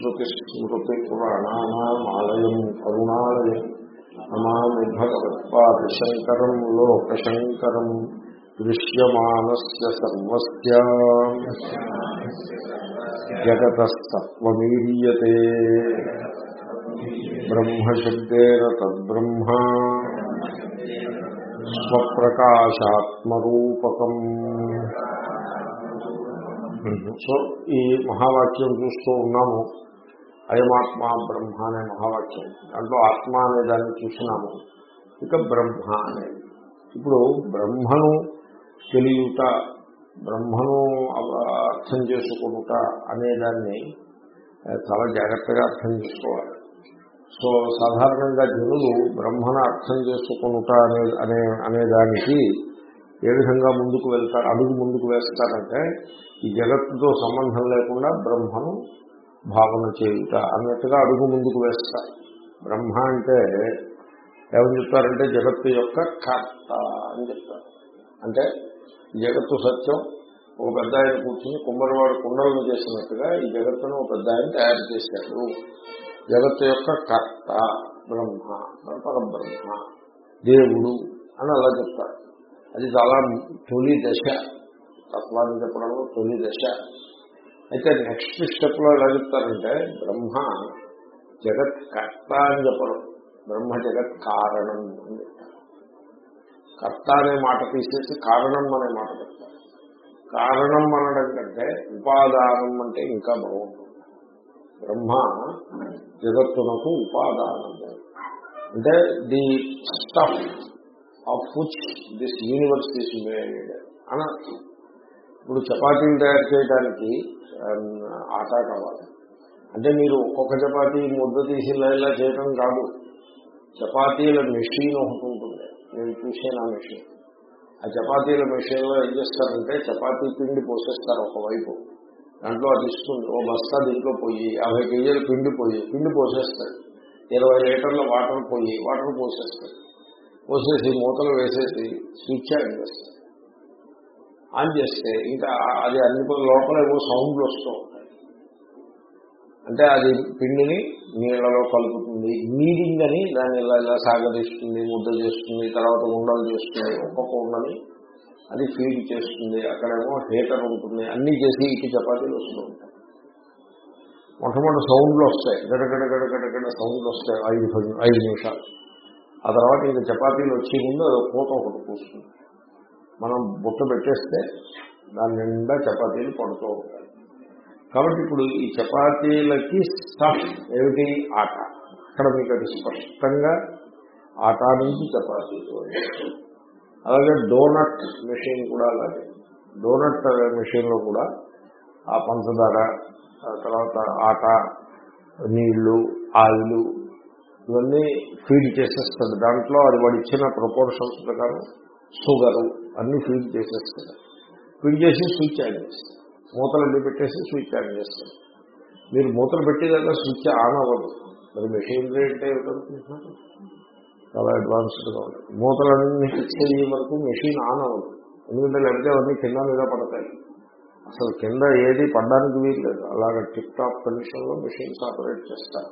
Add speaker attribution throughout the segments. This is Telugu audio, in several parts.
Speaker 1: శ్రుతిస్మృతిపురాణానామాలయం కరుణాలయం నమామి భగవత్పాదశంకరం లోకశంకరం దృశ్యమానస్య సర్వస్య జగతస్తత్వమీయతే బ్రహ్మశబ్దేన తద్బ్రహ్మ స్వప్రకాశాత్మరూపకం సో ఈ మహావాక్యం చూస్తూ ఉన్నాము అయమాత్మ బ్రహ్మ అనే మహావాక్యం దాంట్లో ఆత్మ అనే దాన్ని చూసినాము. ఇక బ్రహ్మ అనేది ఇప్పుడు బ్రహ్మను తెలియట బ్రహ్మను అర్థం చేసుకునుట అనేదాన్ని చాలా జాగ్రత్తగా అర్థం చేసుకోవాలి. సో సాధారణంగా జనులు బ్రహ్మను అర్థం చేసుకునుట అనే అనే అనేదానికి ఏ విధంగా ముందుకు వెళ్తారు అడుగు ముందుకు వేస్తారంటే ఈ జగత్తుతో సంబంధం లేకుండా బ్రహ్మను భావన చేయుట అన్నట్టుగా అడుగు ముందుకు వేస్తారు బ్రహ్మ అంటే ఏమని చెప్తారంటే జగత్తు యొక్క కర్త అని చెప్తారు. అంటే జగత్తు సత్యం ఒక పెద్ద ఆయన కూర్చుని కుమ్మరివాడు కుండలను చేసినట్టుగా ఈ జగత్తును ఒక పెద్ద ఆయన తయారు చేశాడు. జగత్తు యొక్క కర్త బ్రహ్మ పరబ్రహ్మ దేవుడు అని అలా చెప్తారు. అది చాలా తొలి దశ. తత్వాన్ని చెప్పడంలో తొలి దశ. అయితే నెక్స్ట్ స్టెప్లో ఎలా చెప్తారంటే బ్రహ్మ జగత్ కర్త అని చెప్పడం బ్రహ్మ జగత్ కారణం అని చెప్తారు. కర్త అనే మాట తీసేసి కారణం అనే మాట చెప్తారు. కారణం అనడం కంటే ఉపాదానం అంటే ఇంకా బాగుంటుంది బ్రహ్మ జగత్తునకు ఉపాదానము అంటే the stuff of which this universe is made అని ఇప్పుడు చపాతీలు తయారు చేయడానికి ఆటా కావాలి. అంటే మీరు ఒక్కొక్క చపాతీ ముద్ద తీసి ఇలా చేయడం కాదు. చపాతీల మెషిన్ ఒకటి ఉంటుంది. నేను చూసాను ఆ మెషిన్. ఆ చపాతీల మెషిన్లో ఏం చేస్తారంటే చపాతీ పిండి పోసేస్తారు ఒకవైపు. దాంట్లో అది ఇస్తుంది. ఓ బస్తా దీంట్లో పోయి యాభై కేజీలు పిండి పోయి పిండి పోసేస్తాయి. ఇరవై లీటర్ల వాటర్ పోయి వాటర్ పోసేస్తాయి. పోసేసి మూతలు వేసేసి స్విచ్ ఆన్ చేస్తాయి ఆన్ చేస్తే ఇంకా అది అన్ని లోపల ఏవో సౌండ్లు వస్తూ ఉంటాయి. అంటే అది పిండిని నీళ్ళలో కలుపుతుంది. నీడింగ్ అని దాన్ని ఇలా ఇలా సాగదీస్తుంది ముద్ద చేస్తుంది తర్వాత ఉండలు చేస్తుంది ఒక్కొక్క ఉండని అది ఫీడ్ చేస్తుంది. అక్కడేమో హీటర్ ఉంటుంది. అన్ని చేసి ఇటు చపాతీలు వస్తూ ఉంటాయి. మొట్టమొదటి సౌండ్లు వస్తాయి. గడగడ గడగడగడ సౌండ్లు వస్తాయి. ఐదు ఐదు నిమిషాలు. ఆ తర్వాత ఇంకా చపాతీలు వచ్చే ముందు అది పూత ఒకటి కూస్తుంది మనం బుట్ట పెట్టేస్తే దాని నిండా చపాతీలు పడుతూ ఉంటాయి. కాబట్టి ఇప్పుడు ఈ చపాతీలకి స్టఫ్ ఏమిటి? ఆట. అక్కడ మీకు అది స్పష్టంగా ఆట నుంచి చపాతీలు అలాగే డోనట్ మెషిన్ కూడా అలాగే. డోనట్ మెషిన్లో కూడా ఆ పంచదార తర్వాత ఆట నీళ్ళు ఆయిలు ఇవన్నీ ఫీడ్ చేసేస్తాడు దాంట్లో అది వాడు ఇచ్చిన ప్రపోర్షన్స్ ప్రకారం షుగరు అన్ని ఫీడ్ చేసేస్తాడు ఫీడ్ చేసి స్విచ్ ఆన్ చేస్తాడు మూతలు పెట్టేసి స్విచ్ ఆన్ చేస్తాడు మీరు మూతలు పెట్టేదాకా స్విచ్ ఆన్ అవ్వదు. మరి మెషినరీ అంటే ఏమిటనుకుంటున్నారు? చాలా అడ్వాన్స్డ్గా ఉంటుంది మూతలన్నీ ఫిక్స్ అయ్యే వరకు మెషిన్ ఆన్ అవ్వదు. ఎందుకంటే లేకపోతే అవన్నీ కింద మీద పడతాయి. అసలు కింద ఏది పడడానికి వీల్లేదు. అలాగ టిప్ టాప్ కండిషన్లో మెషిన్స్ ఆపరేట్ చేస్తారు.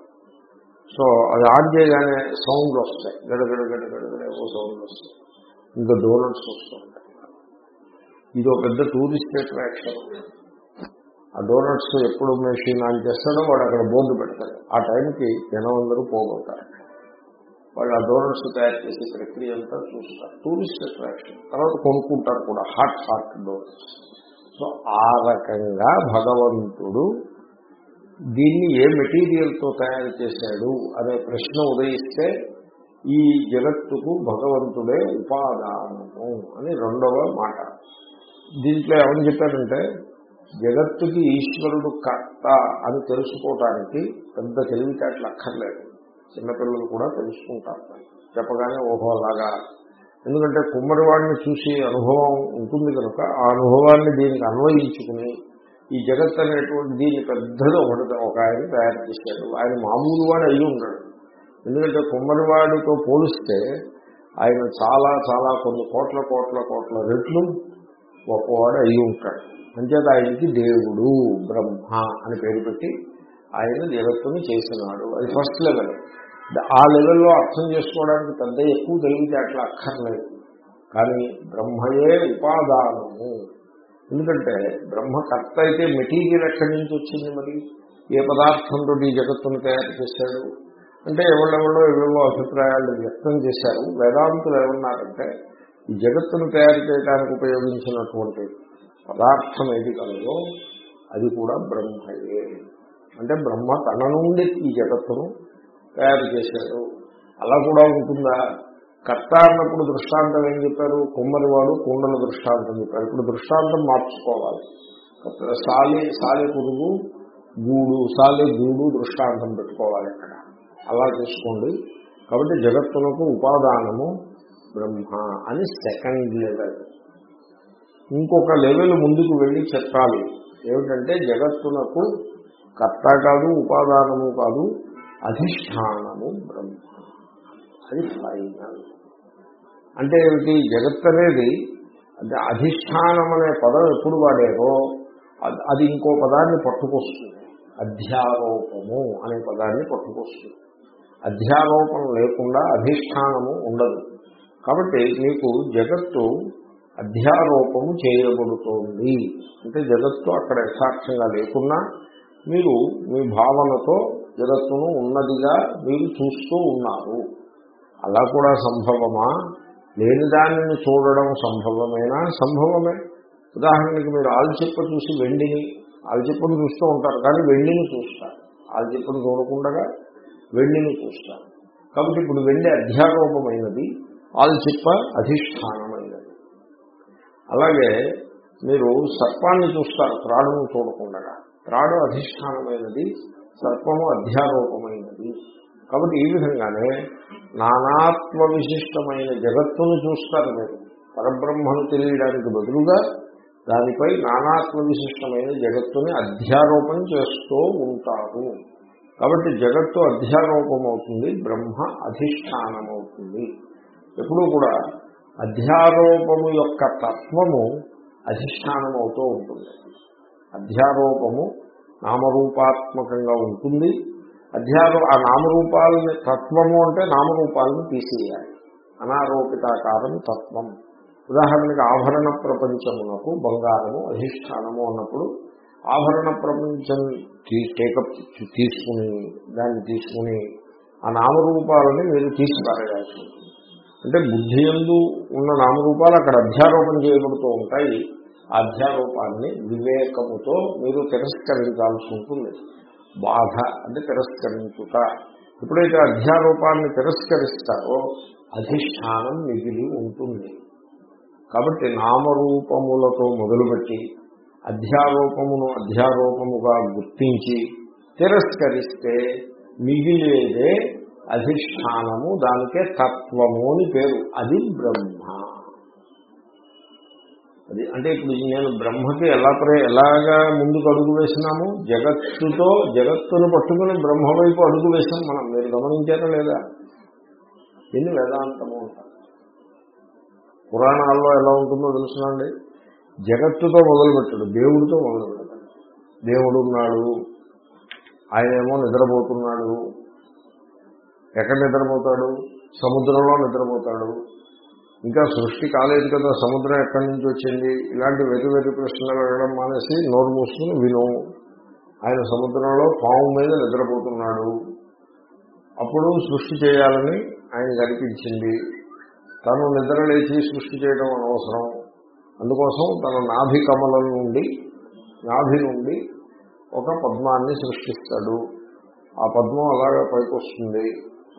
Speaker 1: సో అది ఆన్ చేయగానే సౌండ్లు వస్తాయి. గడగడ గడగడ ఏవో సౌండ్లు వస్తాయి ఇంకా డోనట్స్ వస్తుంటాయి ఇది ఒక పెద్ద టూరిస్ట్ అట్రాక్షన్. ఆ డోనట్స్ ఎప్పుడు మెషిన్ ఆన్ చేస్తాడో వాడు అక్కడ బోర్డు పెడతాడు. ఆ టైంకి జనం అందరూ పోగొట్టారు వాళ్ళు ఆ డోనట్స్ తయారు చేసే ప్రక్రియ అంతా చూస్తారు. Tourist attraction. తర్వాత కొనుక్కుంటారు కూడా. Hot hot donuts. సో ఆ రకంగా భగవంతుడు దీన్ని ఏ మెటీరియల్తో తయారు చేశాడు అనే ప్రశ్న ఉదయిస్తే ఈ జగత్తుకు భగవంతుడే ఉపాదానము అని రెండవ మాట. దీంట్లో ఏమని చెప్పారంటే జగత్తుకి ఈశ్వరుడు కర్త అని తెలుసుకోవటానికి పెద్ద తెలివితేటలు అక్కర్లేదు. చిన్నపిల్లలు కూడా తెలుసుకుంటారు. చెప్పగానే ఓహో అలాగా. ఎందుకంటే కుమ్మరివాడిని చూసి అనుభవం ఉంటుంది కనుక ఆ అనుభవాన్ని దీనికి అన్వయించుకుని ఈ జగత్ అనేటువంటి దీన్ని పెద్దగా ఉండదు ఒక ఆయన తయారు చేశాడు. ఆయన మామూలు వాడు అయ్యి ఉన్నాడు ఎందుకంటే కుమ్మరివాడితో పోలిస్తే ఆయన చాలా చాలా కొన్ని కోట్ల కోట్ల కోట్ల రెట్లు గొప్పవాడు అయి ఉంటాడు. అంచేత ఆయనకి దేవుడు బ్రహ్మ అని పేరు పెట్టి ఆయన జగత్తుని చేసినాడు. అది ఫస్ట్ లెవెల్ ఆ లెవెల్లో అర్థం చేసుకోవడానికి పెద్ద ఎక్కువ తెలివితే అట్లా అక్కర్లేదు. కానీ బ్రహ్మయే ఉపాదానము. ఎందుకంటే బ్రహ్మ కర్త అయితే మెటీరియల్ ఎక్కడి నుంచి వచ్చింది మరి? ఏ పదార్థంతో ఈ జగత్తును తయారు చేశాడు? అంటే ఎవళ్ళెవళ్ళో ఏవేవో అభిప్రాయాలు వ్యక్తం చేశారు. వేదాంతులు ఏమన్నారంటే ఈ జగత్తును తయారు చేయడానికి ఉపయోగించినటువంటి పదార్థం ఏది కలదో అది కూడా బ్రహ్మయే. అంటే బ్రహ్మ తన నుండి ఈ జగత్తును తయారు చేశాడు. అలా కూడా ఉంటుందా? కర్త అన్నప్పుడు దృష్టాంతం ఏం చెప్పారు? కుమ్మరివాడు కుండల దృష్టాంతం చెప్పారు. ఇప్పుడు దృష్టాంతం మార్చుకోవాలి. సాలి సాలి పురుగు గూడు సాలి గూడు దృష్టాంతం పెట్టుకోవాలి ఇక్కడ అలా చూసుకోండి. కాబట్టి జగత్తునకు ఉపాదానము బ్రహ్మ అని సెకండ్ లెవెల్ ఇంకొక లెవెల్ ముందుకు వెళ్ళి చెప్పాలి. ఏమిటంటే జగత్తునకు కర్త కాదు ఉపాదానము కాదు అధిష్టానము బ్రహ్మ. అది ఫైనల్ అంటే ఏమిటి? జగత్ అనేది అంటే అధిష్టానం అనే పదం ఎప్పుడు వాడేదో అది- అది ఇంకో పదాన్ని పట్టుకొస్తుంది. అధ్యారోపము అనే పదాన్ని పట్టుకొస్తుంది. అధ్యారోపణ లేకుండా అధిష్టానము ఉండదు. కాబట్టి మీకు జగత్తు అధ్యారోపము చేయబడుతోంది. అంటే జగత్తు అక్కడ యథార్థంగా లేకున్నా మీరు మీ భావనతో జగత్తును ఉన్నదిగా మీరు చూస్తూ ఉన్నారు. అలా కూడా సంభవమా? లేని దానిని చూడడం సంభవమేనా? సంభవమే. ఉదాహరణకి మీరు ఆల్చిప్ప చూసి వెండిని ఆల్చిప్పను చూస్తూ ఉంటారు కానీ వెండిని చూస్తారు. ఆల్చిప్పను చూడకుండా వెండిని చూస్తారు కాబట్టి ఇప్పుడు వెండి అధ్యారోపమైనది ఆల్చిప్ప అధిష్టానమైనది. అలాగే మీరు సర్పాన్ని చూస్తారు త్రాడును చూడకుండా త్రాడు అధిష్టానమైనది సర్పము అధ్యారూపమైనది. కాబట్టి ఈ విధంగానే నానాత్వ విశిష్టమైన జగత్తును చూస్తారు మీరు. పరబ్రహ్మను తెలియడానికి బదులుగా దానిపై నానాత్మ విశిష్టమైన జగత్తుని అధ్యారోపణ చేస్తూ ఉంటారు. కాబట్టి జగత్తు అధ్యారోపం అవుతుంది బ్రహ్మ అధిష్టానం అవుతుంది ఎప్పుడూ కూడా అధ్యారోపము యొక్క తత్వము అధిష్టానం అవుతూ ఉంటుంది. అధ్యారోపము నామరూపాత్మకంగా ఉంటుంది. అధ్యారో ఆ నామరూపాలని తత్వము అంటే నామరూపాలను తీసేయాలి. అనారోపితాకారం తత్వం. ఉదాహరణకి ఆభరణ ప్రపంచమునకు బంగారము అధిష్టానము అన్నప్పుడు ఆభరణ ప్రపంచం టేకప్ తీసుకుని దాన్ని తీసుకుని ఆ నామరూపాలని మీరు తీసుకురాయాల్సి ఉంటుంది. అంటే బుద్ధి ఎందు ఉన్న నామరూపాలు అక్కడ అధ్యారోపణ చేయబడుతూ ఉంటాయి. ఆ అధ్యారూపాన్ని వివేకముతో మీరు తిరస్కరించాల్సి ఉంటుంది. బాధ అంటే తిరస్కరించుట. ఎప్పుడైతే అధ్యారూపాన్ని తిరస్కరిస్తారో అధిష్టానం మిగిలి ఉంటుంది. కాబట్టి నామరూపములతో మొదలుపెట్టి అధ్యారూపమును అధ్యారూపముగా గుర్తించి తిరస్కరిస్తే మిగిలేదే అధిష్టానము దానికే తత్వము అని పేరు. అది బ్రహ్మ. అది అంటే ఇప్పుడు నేను బ్రహ్మకి ఎలా ప్రే ఎలాగా ముందుకు అడుగు వేసినాము? జగత్తుతో జగత్తును పట్టుకుని బ్రహ్మ వైపు అడుగు వేసాం మనం. మీరు గమనించారా లేదా? ఎన్ని వేదాంతము అంటారు పురాణాల్లో ఎలా ఉంటుందో తెలుసునండి. జగత్తుతో మొదలుపెట్టడు దేవుడితో మొదలుపెట్టడు. దేవుడు ఉన్నాడు ఆయనేమో నిద్రపోతున్నాడు. ఎక్కడ నిద్రపోతాడు? సముద్రంలో నిద్రపోతాడు. ఇంకా సృష్టి కాలేదు కదా సముద్రం ఎక్కడి నుంచి వచ్చింది? ఇలాంటి వెతి వెతి ప్రశ్నలు అడగడం మానేసి నోరు మూసుకుని విను. ఆయన సముద్రంలో పాము మీద నిద్రపోతున్నాడు. అప్పుడు సృష్టి చేయాలని ఆయన కనిపించింది. తను నిద్రలేచి సృష్టి చేయడం అనవసరం. అందుకోసం తన నాభి కమలం నుండి నాభి నుండి ఒక పద్మాన్ని సృష్టిస్తాడు. ఆ పద్మం అలాగా పైకి వస్తుంది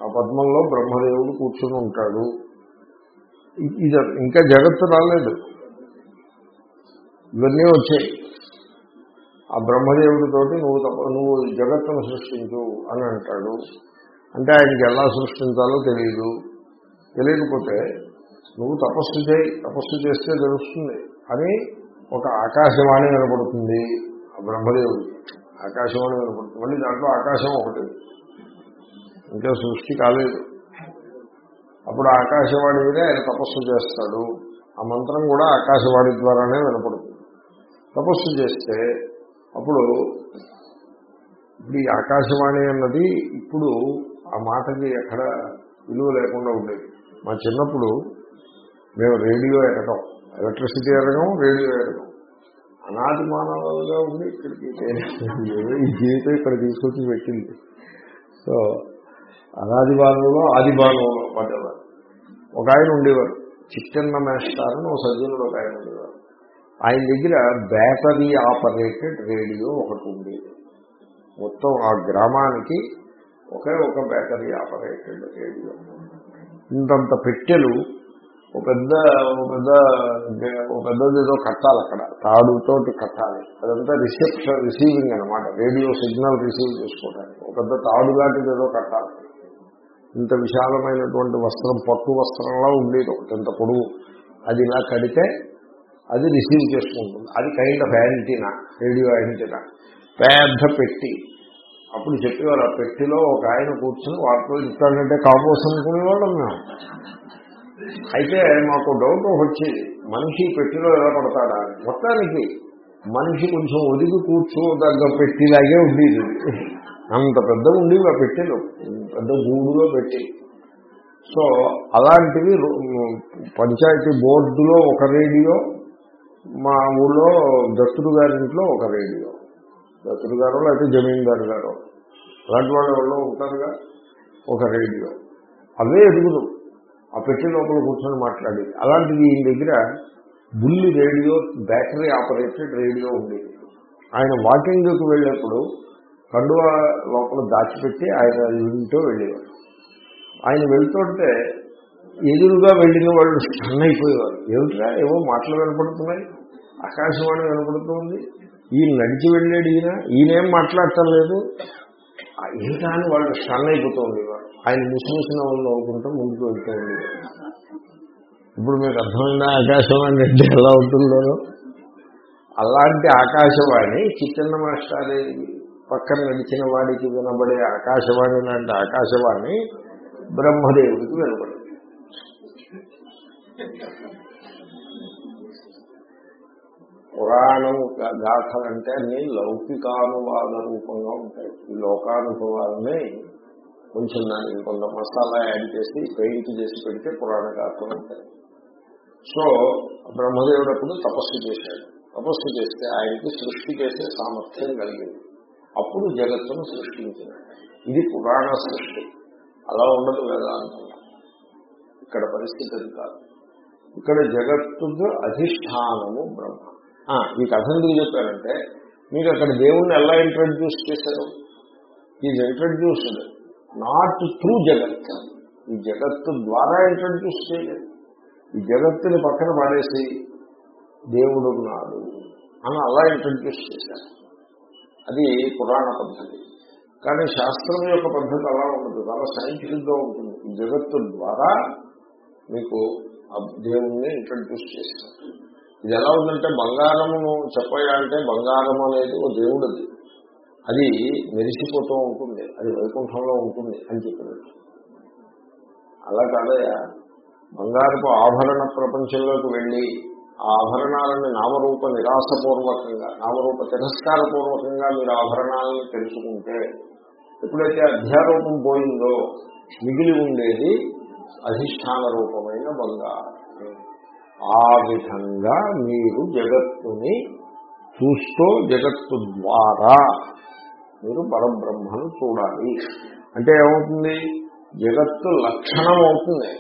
Speaker 1: ఆ పద్మంలో బ్రహ్మదేవుడు కూర్చుని ఉంటాడు. ఇది ఇంకా జగత్తు రాలేదు. ఇవన్నీ వచ్చాయి. ఆ బ్రహ్మదేవుడితోటి నువ్వు తప్ప నువ్వు జగత్తును సృష్టించు అని అంటాడు. అంటే ఆయనకి ఎలా సృష్టించాలో తెలియదు తెలియకపోతే నువ్వు తపస్సు చేయి తపస్సు చేస్తే తెలుస్తుంది. అని ఒక ఆకాశవాణి వినపడుతుంది. ఆ బ్రహ్మదేవుడు ఆకాశవాణి వినపడుతుంది. మళ్ళీ దాంట్లో ఆకాశం ఒకటి. ఇంకా సృష్టి కాలేదు. అప్పుడు ఆకాశవాణి మీద ఆయన తపస్సు చేస్తాడు. ఆ మంత్రం కూడా ఆకాశవాణి ద్వారానే వినపడుతుంది. తపస్సు చేస్తే అప్పుడు ఇప్పుడు ఈ ఆకాశవాణి అన్నది ఇప్పుడు ఆ మాటకి ఎక్కడ విలువ లేకుండా ఉండేది. మా చిన్నప్పుడు మేము రేడియో ఎరగం ఎలక్ట్రిసిటీ ఎరగం రేడియో ఎరగం అనాది మానవులుగా ఉండి ఇక్కడికి ఈ జీవితం ఇక్కడ తీసుకొచ్చి పెట్టింది. సో అనాది బాణంలో ఆది బాణంలో పడ్డవారు. ఒక ఆయన ఉండేవారు. చిట్టన్న మేస్టార్ అని ఒక సజ్జనుడు ఒక ఆయన ఉండేవారు. ఆయన దగ్గర బ్యాటరీ ఆపరేటెడ్ రేడియో ఒకటి ఉండేది. మొత్తం ఆ గ్రామానికి ఒకే ఒక బ్యాటరీ ఆపరేటెడ్ రేడియో. ఇంతంత పెట్టెలు ఒక పెద్ద ఒక పెద్ద ఒక పెద్దది ఏదో కట్టాలి అక్కడ. తాడుతోటి కట్టాలి. అదంతా రిసెప్షన్ రిసీవింగ్ అనమాట రేడియో సిగ్నల్ రిసీవ్ చేసుకోవడానికి. ఒక పెద్ద తాడు లాంటిది ఏదో కట్టాలి. ఇంత విశాలమైనటువంటి వస్త్రం పట్టు వస్త్రంలా ఉండేది. ఒకటి ఇంత పొడుగు. అది ఇలా కడితే అది రిసీవ్ చేసుకుంటుంది. అది kind of antenna radio antenna పెద్ద పెట్టి. అప్పుడు చెప్పేవారు ఆ పెట్టిలో ఒక ఆయన కూర్చొని వాటితో ఇస్తానంటే కాపోస్ అనుకునేవాళ్ళం మేము. అయితే మాకు డౌట్ వచ్చి మనిషి పెట్టిలో ఎలా పడతాడా? మొత్తానికి మనిషి కొంచెం ఒదిగి కూర్చోదగ్గ పెట్టిలాగే ఉండేది. అంత పెద్ద ఉండేవి ఆ పెట్టెలు. పెద్ద గూడులో పెట్టి. సో అలాంటివి పంచాయతీ బోర్డులో ఒక రేడియో మా ఊళ్ళో దత్తుడు గారింట్లో ఒక రేడియో. దత్తుడు గారు లేకపోతే జమీందారు గారు. అలాంటి వాళ్ళు ఎవరో ఉంటారుగా? ఒక రేడియో. అవే ఎదుగుదాం. ఆ పెట్టి లోపల కూర్చొని మాట్లాడి. అలాంటిది ఈయన దగ్గర బుల్లి రేడియో బ్యాటరీ ఆపరేటెడ్ రేడియో ఉంది. ఆయన వాకింగ్కి వెళ్ళేప్పుడు కండువ లోపల దాచిపెట్టి ఆయన ఇంటో వెళ్ళేవారు. ఆయన వెళ్తుంటే ఎదురుగా వెళ్ళిన వాళ్ళు స్టన్ అయిపోయేవారు. ఏమిట్రా? ఏవో మాటలు వినపడుతున్నాయి. ఆకాశవాణి వినపడుతుంది. ఈయన నడిచి వెళ్ళాడు ఈయన. ఈయనేం మాట్లాడటం లేదు. ఇంకా అని వాళ్ళు స్టన్ అయిపోతూ ఉండేవారు ఆయన ముసిముసిన వాళ్ళు నవ్వుకుంటూ ముందుకు వెళ్తూ ఉండేవారు ఇప్పుడు మీకు అర్థమైందా ఆకాశవాణి అంటే ఎలా ఉంటుందో? అలాంటి ఆకాశవాణి చిత్తన్న మాస్టారి పక్కన నడిచిన వాడికి వినబడే ఆకాశవాణి లాంటి ఆకాశవాణి బ్రహ్మదేవుడికి వినబడింది పురాణం గాథలంటే అన్ని లౌకికానువాద రూపంగా ఉంటాయి. ఈ లోకానుభవాలని కొంచెం దానికి కొంత మసాలా యాడ్ చేసి పెయింట్ చేసి పెడితే పురాణ గాథలు ఉంటాయి. సో బ్రహ్మదేవుడు అప్పుడు తపస్సు చేశాడు. తపస్సు చేస్తే ఆయనకి సృష్టి చేసే సామర్థ్యం కలిగింది. అప్పుడు జగత్తును సృష్టించినాడు ఇది పురాణ సృష్టి. అలా ఉండదు వేదాంతం. ఇక్కడ పరిస్థితి అది కాదు. ఇక్కడ జగత్తు అధిష్టానము బ్రహ్మ. ఈ కథ ఎందుకు చెప్పారంటే మీరు అక్కడ దేవుణ్ణి ఎలా ఇంట్రడ్యూస్ చేశారు. ఈజ్ ఇంట్రడ్యూస్డ్ నాట్ త్రూ జగత్. ఈ జగత్తు ద్వారా ఇంట్రడ్యూస్ చేయలేదు. ఈ జగత్తుని పక్కన పడేసి దేవుడు ఉన్నాడు అని అలా ఇంట్రడ్యూస్ చేశారు. అది పురాణ పద్ధతి. కానీ శాస్త్రం యొక్క పద్ధతి అలా ఉండదు. చాలా సైంటిఫిక్గా ఉంటుంది. ఈ జగత్తు ద్వారా మీకు ఆ దేవుణ్ణి ఇంట్రడ్యూస్ చేశారు. ఇది ఎలా ఉందంటే బంగారము చెప్పాలంటే బంగారం అనేది ఓ దేవుడు అది. అది మెరిసిపోతూ ఉంటుంది అది వైకుంఠంలో ఉంటుంది అని చెప్పినట్టు. అలా కాదయా బంగారపు ఆభరణ ప్రపంచంలోకి వెళ్ళి ఆ ఆభరణాలను నామరూప నిరాశపూర్వకంగా నామరూప తిరస్కారపూర్వకంగా మీరు ఆభరణాలను తెలుసుకుంటే ఎప్పుడైతే అధ్యారూపం పోయిందో మిగిలి ఉండేది అధిష్టాన రూపమైన బంగారం. ఆ విధంగా మీరు జగత్తుని చూస్తూ జగత్తు ద్వారా మీరు పరబ్రహ్మను చూడాలి. అంటే ఏమవుతుంది? జగత్తు లక్షణం అవుతుంది.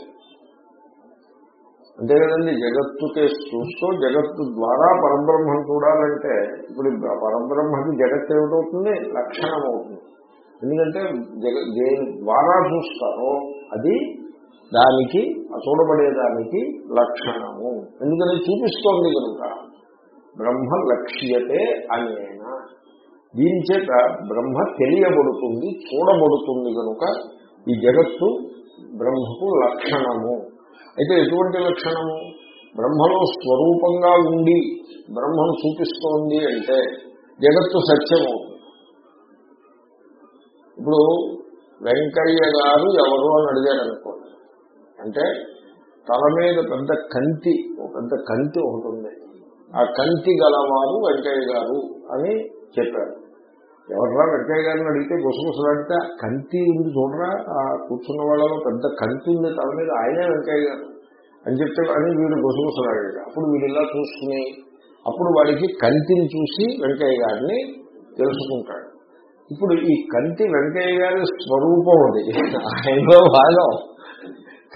Speaker 1: అంతే కదండి జగత్తు చూస్తూ జగత్తు ద్వారా పరబ్రహ్మను చూడాలంటే ఇప్పుడు పరబ్రహ్మకి జగత్తు ఏమిటవుతుంది? లక్షణం అవుతుంది. ఎందుకంటే జగ దేని ద్వారా చూస్తారో అది దానికి చూడబడేదానికి లక్షణము. ఎందుకని చూపిస్తోంది కనుక బ్రహ్మ లక్ష్యతే అనేన. దీని చేత బ్రహ్మ తెలియబడుతుంది చూడబడుతుంది కనుక ఈ జగత్తు బ్రహ్మకు లక్షణము. అయితే ఎటువంటి లక్షణము? బ్రహ్మలో స్వరూపంగా ఉండి బ్రహ్మను చూపిస్తోంది అంటే జగత్తు సత్యం అవుతుంది ఇప్పుడు వెంకయ్య గారు ఎవరు అని అడిగారు అనుకోండి అంటే తల మీద పెద్ద కంతి ఒక పెద్ద కంతి ఒకటి ఉంది ఆ కంతి గలవారు వెంకయ్య గారు అని చెప్పారు. ఎవర్రా వెంకయ్య గారిని అడిగితే గుసగుసలాడితే ఆ కంటి ఉంది చూడరా ఆ కూర్చున్న వాళ్ళలో పెద్ద కంటి ఉంది తల మీద ఆయనే వెంకయ్య గారు అని చెప్తే అని వీడు గుసగుసలాడాడు. అప్పుడు వీడు ఇలా చూసుకుని అప్పుడు వాడికి కంటిని చూసి వెంకయ్య గారిని తెలుసుకుంటాడు. ఇప్పుడు ఈ కంటి వెంకయ్య గారి స్వరూపం అది. ఆయనలో భాగం.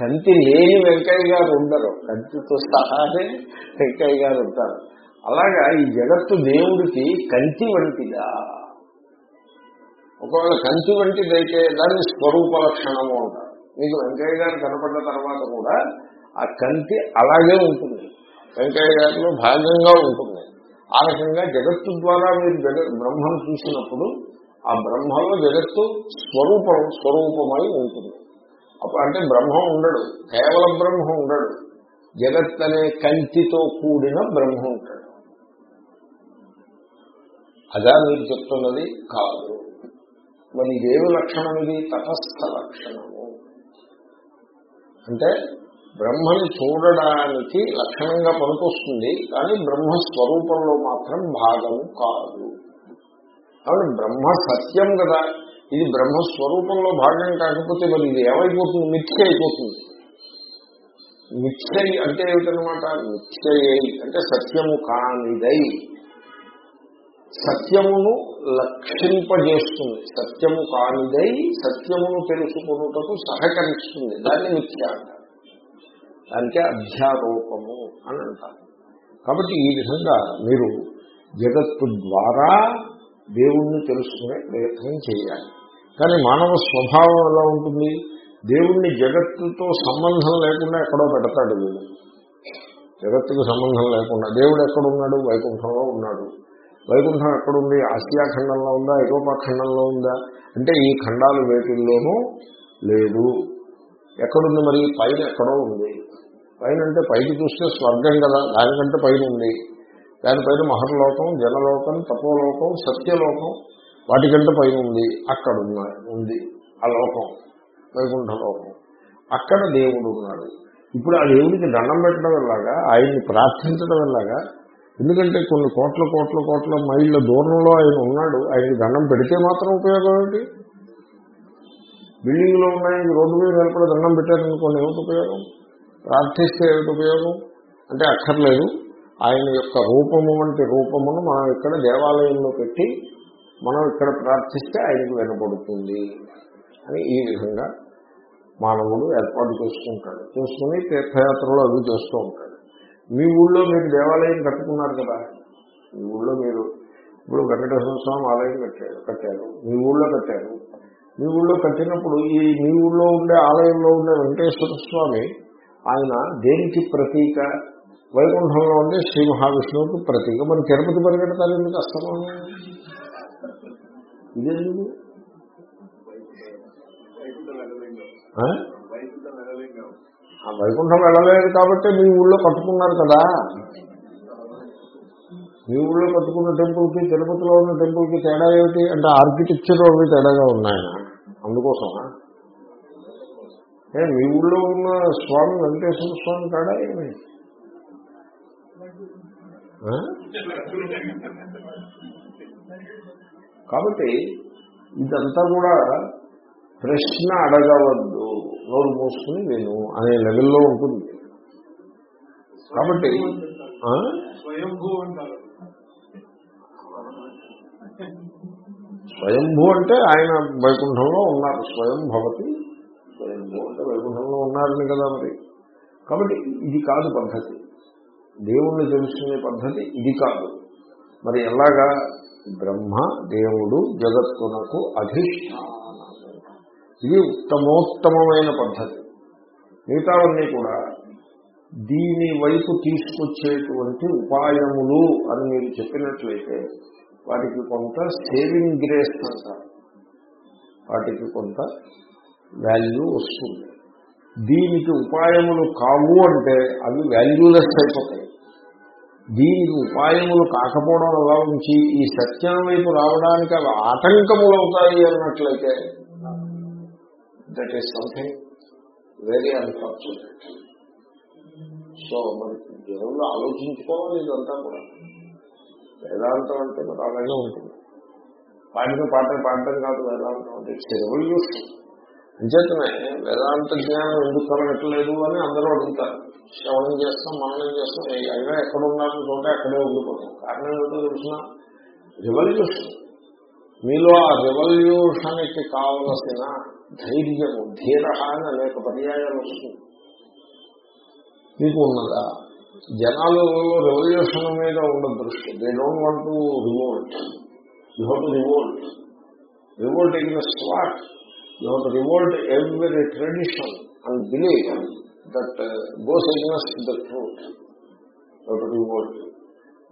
Speaker 1: కంటి లేని వెంకయ్య గారు ఉండరు. కంటితో సహానే వెంకయ్య గారు ఉంటారు. అలాగా ఈ జగత్తు దేవుడికి కంటి వంటిదా? ఒకవేళ కంటి వంటిదైతే దాన్ని స్వరూప లక్షణము అంటారు మీకు వెంకయ్య గారు కనపడ్డ తర్వాత కూడా ఆ కంటి అలాగే ఉంటుంది. వెంకయ్య గారిలో భాగంగా ఉంటుంది. ఆ రకంగా జగత్తు ద్వారా మీరు జగ బ్రహ్మను చూసినప్పుడు ఆ బ్రహ్మలో జగత్తు స్వరూపం స్వరూపమై ఉంటుంది. అప్పుడు అంటే బ్రహ్మ ఉండడు. కేవలం బ్రహ్మ ఉండడు. జగత్ అనే కంటితో కూడిన బ్రహ్మ ఉంటాడు. అదా మీరు చెప్తున్నది కాదు. మరి ఇదేమి లక్షణం ఇది తటస్థ లక్షణము. అంటే బ్రహ్మని చూడడానికి లక్షణంగా పనికొస్తుంది కానీ బ్రహ్మ స్వరూపంలో మాత్రం భాగము కాదు. కాబట్టి బ్రహ్మ సత్యం కదా. ఇది బ్రహ్మస్వరూపంలో భాగం కాకపోతే మరి ఇది ఏమైపోతుంది? మిథ్య అయిపోతుంది. మిథ్యై అంటే ఏమిటనమాట మిథ్యయై అంటే సత్యము కానిదై. సత్యమును లక్షింపజేస్తుంది. సత్యము కానిదై సత్యమును తెలుసుకున్నటకు సహకరిస్తుంది. దాన్ని మిథ్య అంటారు. దానికే అధ్యారోపము అని అంటారు. కాబట్టి ఈ విధంగా మీరు జగత్తు ద్వారా దేవుణ్ణి తెలుసుకునే ప్రయత్నం చేయాలి. కానీ మానవ స్వభావం ఎలా ఉంటుంది? దేవుణ్ణి జగత్తుతో సంబంధం లేకుండా ఎక్కడో పెడతాడు వీడు. జగత్తుకు సంబంధం లేకుండా. దేవుడు ఎక్కడున్నాడు? వైకుంఠంలో ఉన్నాడు. వైకుంఠం ఎక్కడుంది? ఆసియా ఖండంలో ఉందా? ఐరోపా ఖండంలో ఉందా? అంటే ఈ ఖండాలు వేటిల్లోనూ లేదు. ఎక్కడుంది మరి? పైన ఎక్కడో ఉంది. పైన అంటే పైకి చూస్తే స్వర్గం కదా. దానికంటే పైన ఉంది. దానిపైన మహర్లోకం జనలోకం తపోలోకం సత్యలోకం వాటికంటే పైన ఉంది అక్కడ ఉంది. ఆ లోకం వైకుంఠ లోకం. అక్కడ దేవుడు ఉన్నాడు. ఇప్పుడు ఆ దేవుడికి దండం పెట్టడం ఎలాగా ఆయన్ని ప్రార్థించడం ఎలాగా ఎందుకంటే కొన్ని కోట్ల కోట్ల కోట్ల మైళ్ళ దూరంలో ఆయన ఉన్నాడు. ఆయనకి దండం పెడితే మాత్రం ఉపయోగం ఏంటి? బిల్డింగ్లో ఉన్నాయి రోడ్డు మీద నిలబడి దండం పెట్టారనుకోండి ఏమిటి ఉపయోగం? ప్రార్థిస్తే ఏమిటి ఉపయోగం? అంటే అక్కర్లేదు. ఆయన యొక్క రూపము వంటి రూపమును మనం ఇక్కడ దేవాలయంలో పెట్టి మనం ఇక్కడ ప్రార్థిస్తే ఆయనకు వినపడుతుంది అని ఈ విధంగా మానవుడు ఏర్పాటు చేసుకుంటాడు. చేసుకుని తీర్థయాత్రలు అవి చేస్తూ ఉంటాడు. మీ ఊళ్ళో మీరు దేవాలయం కట్టుకున్నారు కదా? మీ ఊళ్ళో మీరు ఇప్పుడు వెంకటేశ్వర స్వామి ఆలయం కట్టారు కట్టారు. మీ ఊళ్ళో కట్టారు. మీ ఊళ్ళో కట్టినప్పుడు ఈ మీ ఊళ్ళో ఉండే ఆలయంలో ఉండే వెంకటేశ్వర స్వామి ఆయన దేనికి ప్రతీక? వైకుంఠంలో ఉండే శ్రీ మహావిష్ణువుకి ప్రతీక. మరి తిరుపతి పరిగెడతారు ఎందుకు అస్తమా ఇదేందుకు ఆ? వైకుంఠం వెళ్ళలేదు కాబట్టి మీ ఊళ్ళో కట్టుకున్నారు కదా. మీ ఊళ్ళో కట్టుకున్న టెంపుల్కి తిరుపతిలో ఉన్న టెంపుల్కి తేడా ఏమిటి? అంటే ఆర్కిటెక్చర్ అవి తేడాగా ఉన్నాయన అందుకోసమా? ఏ మీ ఊళ్ళో ఉన్న స్వామి వెంకటేశ్వర స్వామి తేడా ఏమి? కాబట్టి ఇదంతా కూడా ప్రశ్న అడగవద్దు. నోరు మూసుకుని నేను అనే లెవెల్లో ఉంటుంది. కాబట్టి
Speaker 2: స్వయంభూ
Speaker 1: అంటే ఆయన వైకుంఠంలో ఉన్నారు. స్వయం భవతి. స్వయంభూ అంటే వైకుంఠంలో ఉన్నారని కదా మరి. కాబట్టి ఇది కాదు పద్ధతి. దేవుణ్ణి తెలుసుకునే పద్ధతి ఇది కాదు. మరి ఎలాగా? బ్రహ్మ దేవుడు జగత్తునకు అధిష్టానము ఇది ఉత్తమోత్తమైన పద్ధతి. మిగతావన్నీ కూడా దీని వైపు తీసుకొచ్చేటువంటి ఉపాయములు అని మీరు చెప్పినట్లయితే వాటికి కొంత సేవింగ్ గ్రేస్ అంటారు వాటికి కొంత వాల్యూ వస్తుంది. దీనికి ఉపాయములు కావు అంటే అవి వాల్యూలెస్ అయిపోతాయి. దీనికి ఉపాయములు కాకపోవడం అలా ఉంచి ఈ సత్యం వైపు రావడానికి అవి ఆటంకములు అవుతాయి అన్నట్లయితే that is something very unfortunate so మరి జనంలో ఆలోచించుకోవాలి ఇదంతా కూడా. వేదాంతం అంటే మరి అలాగే ఉంటుంది. పాడిన పాటలు పాడటం కాదు వేదాంతం అంటే ఇట్స్ రెవల్యూషన్ అంచేతనే వేదాంత జ్ఞానం ఎందుకు కలగట్లేదు అని అందరూ అడుగుతారు. శ్రవణం చేస్తాం మననం చేస్తాం. అయినా ఎక్కడ ఉన్నారో చోట అక్కడే ఉండిపోతాం. కారణం ఏంటో తెలిసిన రెవల్యూషన్. మీలో ఆ రెవల్యూషన్కి కావలసిన ధైర్యము ధీర అని అనేక పర్యాయాలు వస్తుంది మీకు ఉన్నదా? జనాలలో రెవల్యూషన్ మీద ఉన్న దృష్టి. They don't want to revolt you have to revolt revolt against what you have revolt every tradition and belief that goes against the truth you revolt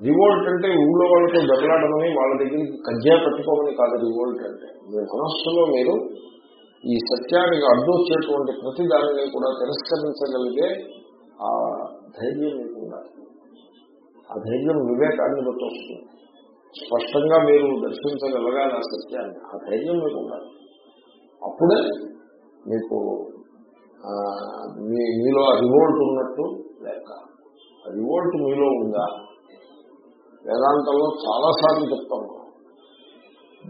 Speaker 1: revolt అంటే ఊళ్ళో వాళ్ళతో దెబ్బలాడమని వాళ్ళ దగ్గరికి కజ్జా పెట్టుకోమని కాదు రివోల్ట్ అంటే. మీ మనస్సులో మీరు ఈ సత్యానికి అడ్డు వచ్చేటువంటి ప్రతి దానిని కూడా తిరస్కరించగలిగే ఆ ధైర్యం మీకు ఉండాలి. ఆ ధైర్యం వివేకాన్ని బట్టి వస్తుంది. స్పష్టంగా మీరు దర్శించగలగాలి ఆ సత్యాన్ని. ఆ ధైర్యం మీకు ఉండాలి. అప్పుడే మీకు మీ మీలో ఆ రివోల్ట్ ఉన్నట్టు లేక రివోల్ట్ మీలో ఉందా? వేదాంతంలో చాలాసార్లు చెప్తాం. మనం.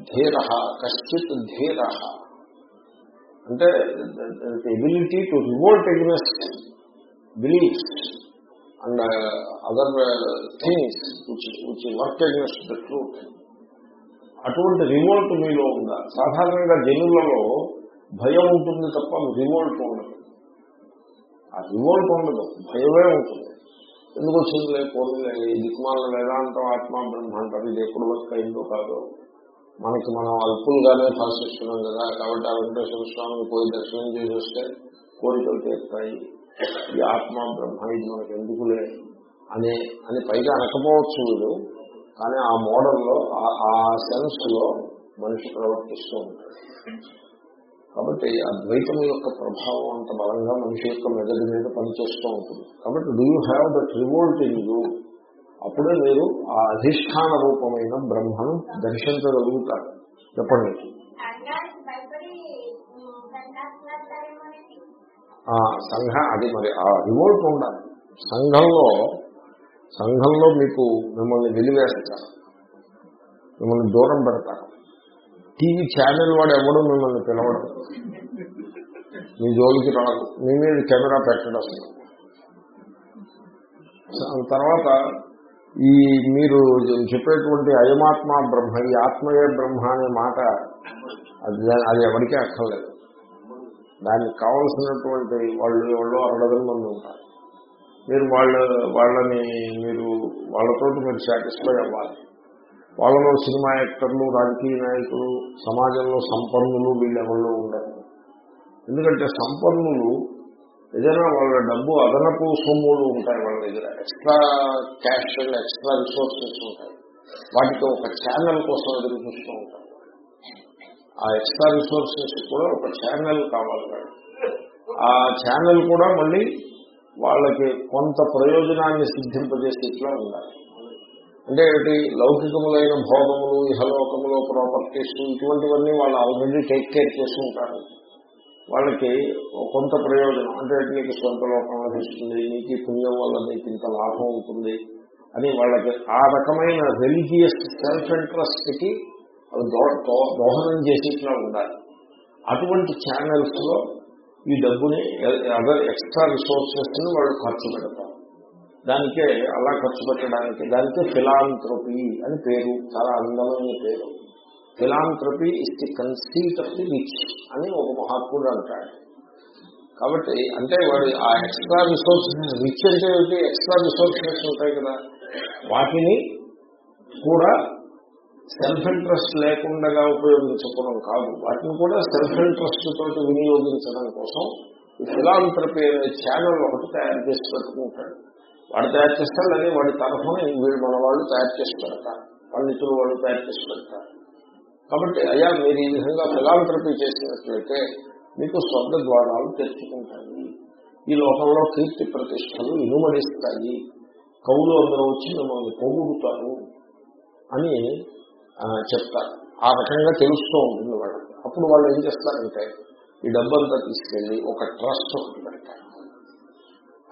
Speaker 1: ధీర కశ్చిత్ ధీర. అంటే ability to revolt against beliefs and other things which work against the truth. అటువంటి రివోల్ట్ మీలో ఉందా? సాధారణంగా జనులలో భయం ఉంటుంది తప్ప రివోల్ట్ ఉండదు. ఆ రివోల్ట్ ఉండదు భయమే ఉంటుంది. ఎందుకు వచ్చిందిలే పోతుందిలే ఈ దిక్మాల వేదాంతం ఆత్మ బ్రహ్మ అంటారు ఇది ఎప్పుడు వర్క్ అయిందో కాదు. మనకి మనం అల్పులుగానే భాషిస్తున్నాం కదా కాబట్టి ఆ వెంకటేశ్వర స్వామిని పోయి దర్శనం చేసి వస్తే కోరికలు తీస్తాయి ఈ ఆత్మ బ్రహ్మ ఇది మనకు ఎందుకులే అని అని పైగా అనకపోవచ్చు వీడు కానీ ఆ మోడల్లో ఆ- ఆ సెన్స్లో మనిషి ప్రవర్తిస్తూ ఉంటాడు. కాబట్టి అద్వైతం యొక్క ప్రభావం అంత బలంగా మనిషి యొక్క మెదడు మీద పనిచేస్తూ ఉంటుంది. కాబట్టి do you have that revolt in you అప్పుడే మీరు ఆ అధిష్టాన రూపమైన బ్రహ్మను దర్శించగలుగుతారు. చెప్పండి. సంఘ అది మరి ఆ రివోల్ట్ ఉండాలి. సంఘంలో సంఘంలో మీకు మిమ్మల్ని వెలివేస్తారు. మిమ్మల్ని దూరం పెడతారు. టీవీ ఛానల్ వాడు ఎవడో మిమ్మల్ని పిలవడం. మీ జోలికి రాదు. మీ మీద కెమెరా పెట్టడం. తర్వాత ఈ మీరు చెప్పేటువంటి అయమాత్మ బ్రహ్మ ఈ ఆత్మయే బ్రహ్మ అనే మాట అది అది ఎవరికీ అక్కర్లేదు. దానికి కావలసినటువంటి వాళ్ళు ఎవరో అరడదని మంది ఉంటారు. మీరు వాళ్ళ వాళ్ళని మీరు వాళ్ళతో మీరు సాటిస్ఫై అవ్వాలి. వాళ్ళలో సినిమా యాక్టర్లు రాజకీయ నాయకులు సమాజంలో సంపన్నులు వీళ్ళెవరిలో ఉండరు. ఎందుకంటే సంపన్నులు ఏదైనా వాళ్ళ డబ్బు అదనపు సొమ్ములు ఉంటాయి వాళ్ళ దగ్గర. Extra cash and extra resources ఉంటాయి. వాటికి ఒక ఛానల్ కోసం ఎదురు చూస్తూ ఉంటారు. ఆ ఎక్స్ట్రా రిసోర్సెస్ కూడా ఒక ఛానల్ కావాలి ఆ ఛానల్ కూడా మళ్ళీ వాళ్ళకి కొంత ప్రయోజనాన్ని సిద్ధింపజేసేట్లా ఉండాలి. అంటే ఏమిటి? లౌకికములైన భోగములు ఇహలోకములు ప్రాపర్టీస్ ఇటువంటివన్నీ వాళ్ళు ఆల్రెడీ టేక్ కేర్ చేసి ఉంటారు. వాళ్ళకి కొంత ప్రయోజనం. అంటే నీకు సొంత లోకం లభిస్తుంది నీకు పుణ్యం వల్ల నీకు ఇంత లాభం ఉంటుంది అని వాళ్ళకి ఆ రకమైన రిలీజియస్ సెల్ఫ్ ఇంట్రెస్ట్కి అవి దోహదం చేసేట్లా ఉండాలి. అటువంటి ఛానల్స్లో ఈ డబ్బుని అదర్ ఎక్స్ట్రా రిసోర్సెస్ని వాళ్ళు ఖర్చు పెడతారు. దానికే అలా ఖర్చు పెట్టడానికి దానికే ఫిలాంథ్రపీ అని పేరు చాలా అందమైన పేరు. Philanthropy is the conceit of the rich అని ఒక మహాత్ముడు అంటాడు. కాబట్టి అంటే వాడు ఆ ఎక్స్ట్రా రిసోర్సెస్ రిచ్ అంటే ఎక్స్ట్రా రిసోర్సెస్ ఉంటాయి కదా. వాటిని కూడా సెల్ఫ్ ఇంట్రెస్ట్ లేకుండా ఉపయోగించుకోవడం కాదు. వాటిని కూడా సెల్ఫ్ ఇంట్రెస్ట్ తోటి వినియోగించడం కోసం ఈ ఫిలాంథ్రపీ అనే ఛానల్ ఒకటి తయారు చేసి పెట్టుకుంటాడు. వాడు తయారు చేస్తారు అదే వాడి తరఫున వీళ్ళు మన వాళ్ళు తయారు చేసి పెడతారు. పండితులు వాళ్ళు తయారు చేసి పెడతారు. కాబట్టి అయ్యా మీరు ఈ విధంగా ఫిలాంథ్రపీ చేసినట్లయితే మీకు స్వర్గ ద్వారాలు తెరుచుకుంటాయి. ఈ లోకంలో కీర్తి ప్రతిష్టలు ఇనుమడిస్తాయి. కవులు అందరూ వచ్చి మిమ్మల్ని పొగుడుతారు అని చెప్తారు ఆ రకంగా తెలుస్తూ ఉంటుంది వాళ్ళకి. అప్పుడు వాళ్ళు ఏం చేస్తారంటే ఈ డబ్బంతా తీసుకెళ్ళి ఒక ట్రస్ట్ ఒకటి పెడతారు.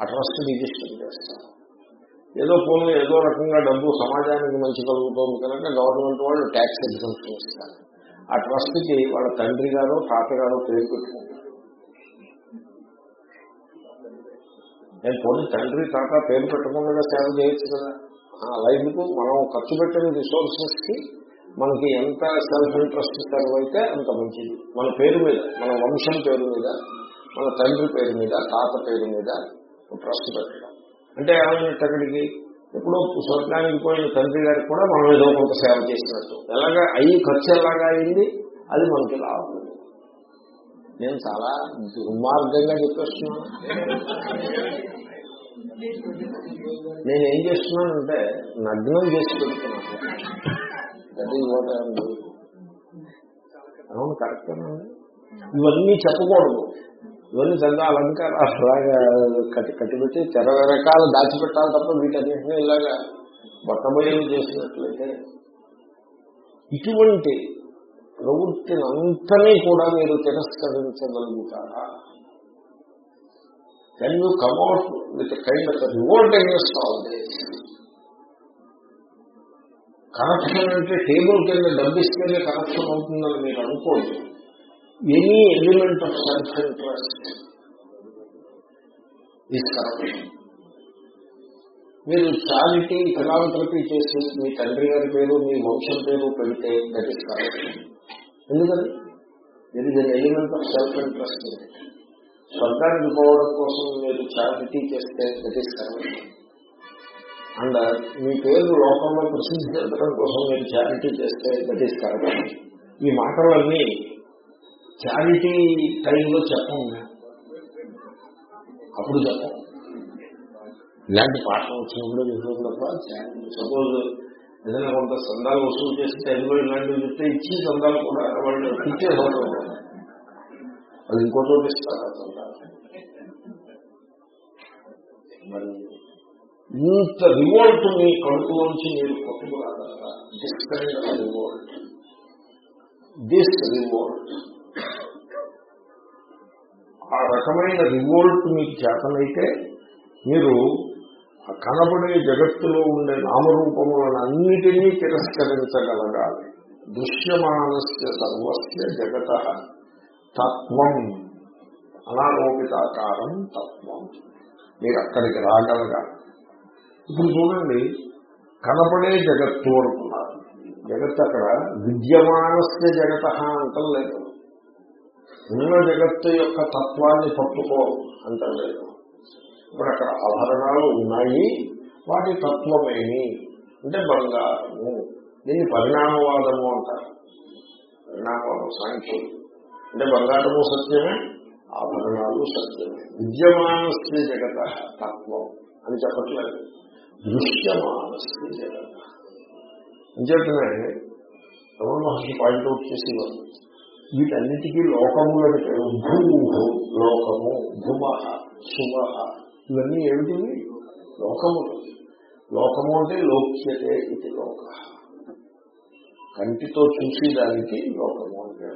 Speaker 1: ఆ ట్రస్ట్ రిజిస్టర్ చేస్తారు. ఏదో పోనీ ఏదో రకంగా డబ్బు సమాజానికి మంచి కలుగుతోంది కనుక గవర్నమెంట్ వాళ్ళు ట్యాక్స్ ఎగ్జామ్షన్ ఇస్తారు ఆ ట్రస్ట్కి వాళ్ళ తండ్రి గారు తాతగారు పేరు పెట్టుకుంటారు. నేను పోనీ తండ్రి తాత పేరు పెట్టకుండా సేవ చేయొచ్చు కదా. ఆ, అలా ఎందుకు మనం ఖర్చు పెట్టిన రిసోర్సెస్కి మనకి ఎంత సెల్ఫ్ ఇంట్రెస్ట్ సర్వ్ అయితే అంత మంచిది. మన పేరు మీద మన వంశం పేరు మీద మన తండ్రి పేరు మీద తాత పేరు మీద ట్రస్ట్ పెట్టడం. అంటే ఏమైనట్టు అక్కడికి ఎప్పుడో స్వర్గానికి పోయిన తండ్రి గారికి కూడా మనం ఏదో కొంత సేవ చేసినట్టు. ఎలాగా? అయ్యి ఖర్చు ఎలాగా అయింది? అది మనకి లాభం. నేను చాలా దుర్మార్గంగా చెప్పేస్తున్నాను నేను ఏం చేస్తున్నానంటే నగ్నం చేసి పెడుతున్నాను. That is what I'm doing అవును కరెక్ట్ ఇవన్నీ చెప్పకూడదు. ఇవన్నీ చక్కగా అలంకార అలాగా కట్టి కట్టిపెట్టి తెర రకాలు దాచిపెట్టాలి తప్ప వీటన్నింటినీ ఇలాగా బట్టబయలు చేసినట్లయితే ఇటువంటి ప్రవృత్తిని అంతనే కూడా మీరు తిరస్కరించగలుగుతారా? Can you come at with kind of revolt against all connection అంటే టేబుల్ కింద డబ్బిస్తేనే కనెక్షన్ అవుతుందని మీరు అనుకోండి any element of self interest is corruption మీరు చారిటీ ఫిలాంథ్రపీ చేసి మీ తండ్రి గారి పేరు మీ వంశం పేరు పెడితే దట్ ఈస్ కరప్షన్ ఎందుకని? There is an element of self interest స్వర్గానికి పోవడం కోసం మీరు చారిటీ చేస్తే దట్ ఈస్ కరప్షన్ అండ్ మీ పేరు లోకంలో ప్రసిద్ధి చెందడం కోసం మీరు చారిటీ చేస్తే దట్ ఈస్ కరెక్ట్ ఈ మాటలన్నీ చారిటీ టైంలో చెప్పం. అప్పుడు చెప్పం. ఇలాంటి పాఠం వచ్చినప్పుడు చెప్పడం తప్ప సపోజ్ ఏదైనా కొంత సందాలు వసూలు చేసి టైంలో ఇలాంటివి చెప్తే ఇచ్చి సందాలు కూడా వాళ్ళు ఇచ్చేవాళ్ళు అది ఇంకో చోట ఇస్తారు ఆ సందాలు. మరి ఇంత రివోల్ట్ మీ కడుపులోంచి మీరు కొట్టుకురాగలరా this kind of revolt this revolt ఆ రకమైన రివోల్ట్ మీకు చేతనైతే మీరు కనబడే జగత్తులో ఉండే నామరూపములను అన్నిటినీ తిరస్కరించగలగాలి. దృశ్యమానస్య సర్వస్య జగత తత్వం. అనారోపితాకారం తత్వం. మీరు అక్కడికి రాగలగాలి. ఇప్పుడు చూడండి కనపడే జగత్తు అనుకున్నారు జగత్ అక్కడ విద్యమానస్య జగత అంటం లేదు. ఉన్న జగత్తు యొక్క తత్వాన్ని పట్టుకో అంటం లేదు. ఇప్పుడు అక్కడ ఆభరణాలు ఉన్నాయి వాటి తత్వమేమి? అంటే బంగారము. దీన్ని పరిణామవాదము అంటారు. పరిణామవాదం సాంఖ్యం. అంటే బంగారము సత్యమే ఆభరణాలు సత్యమే. విద్యమానస్య జగత తత్వం అని చెప్పట్లేదు. దృశ్యమానస్య. జగత అంచేతనే రమణ మహర్షి పాయింట్అవుట్ చేసేవారు. వీటన్నిటికీ లోకములని పేరు భూ లోకము భుమ శుభ ఇవన్నీ ఏమిటివి లోకములు. లోకము అంటే లోక్యతే ఇది లోక. కంటితో చూసేదానికి లోకము అంటే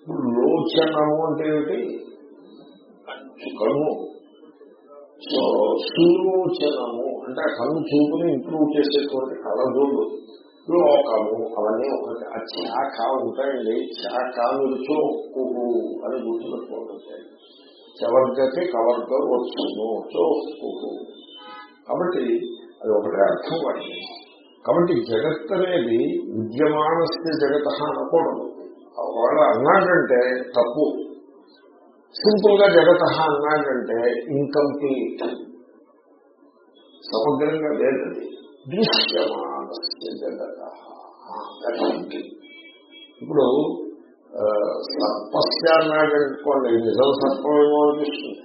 Speaker 1: ఇప్పుడు లోచనము అంటే ఏమిటి? కన్ను. సో సులోచనము అంటే కళ్ళు చూపుని ఇంప్రూవ్ చేసేటువంటి కళజోడు లోకము అవన్నీ ఒకటి ఆ శాఖ ఉంటాయండి శాఖ మీరు చోక్కు అని గుర్తుపెట్టుకోవాలి చవర్గకి కవర్గ వచ్చును చోక్కు కాబట్టి అది ఒకటే అర్థం వాడి కాబట్టి జగత్ అనేది విద్యమానస్థితి జగత అనకూడదు. ఒకవేళ అన్నాడంటే తప్పు. సింపుల్గా జగత అన్నాడంటే ఇన్కంప్లీట్ సమగ్రంగా లేదండి దృశ్యమానస్య జగత. ఇప్పుడు సర్పస్య అన్నాడనుకోండి నిజం సర్పమేమో అనిపిస్తుంది.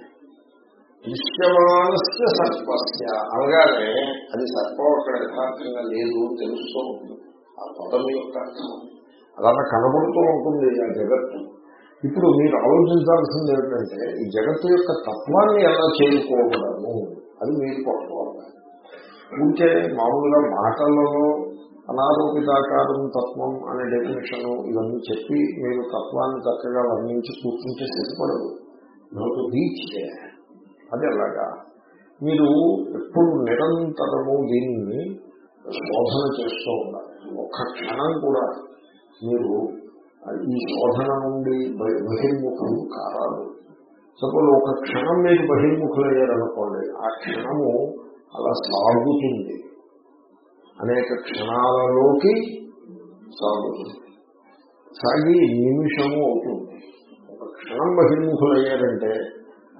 Speaker 1: దృశ్యమానస్య సర్పస్య అనగానే అది సర్పం అక్కడ యథార్థంగా లేదు అని తెలుస్తూ ఉంటుంది. ఆ పదం యొక్క అర్థం. అలా కనబడుతూ ఉంటుంది ఆ జగత్తు. ఇప్పుడు మీరు ఆలోచించాల్సింది ఏమిటంటే ఈ జగత్తు యొక్క తత్వాన్ని ఎలా చేరుకోవడము అది మీరు పట్టుకోవాలి ఉంటే మామూలుగా మాటలలో అనారోపితాకారం తత్వం అనే డెఫినేషన్ ఇవన్నీ చెప్పి మీరు తత్వాన్ని చక్కగా వర్ణించి కూర్చుంటే సిద్ధపడదు నోటు రీచ్ అది అలాగా మీరు ఎప్పుడు నిరంతరము దీన్ని శోధన చేస్తూ ఉండాలి. ఒక్క క్షణం కూడా మీరు ఈ శోధన నుండి బహిర్ముఖము కారాలు కారాదు. సపోజ్ ఒక క్షణం మీరు బహిర్ముఖులయ్యారనుకోండి ఆ క్షణము అలా సాగుతుంది. అనేక క్షణాలలోకి సాగుతుంది. సాగి నిమిషము అవుతుంది. ఒక క్షణం బహిర్ముఖులయ్యారంటే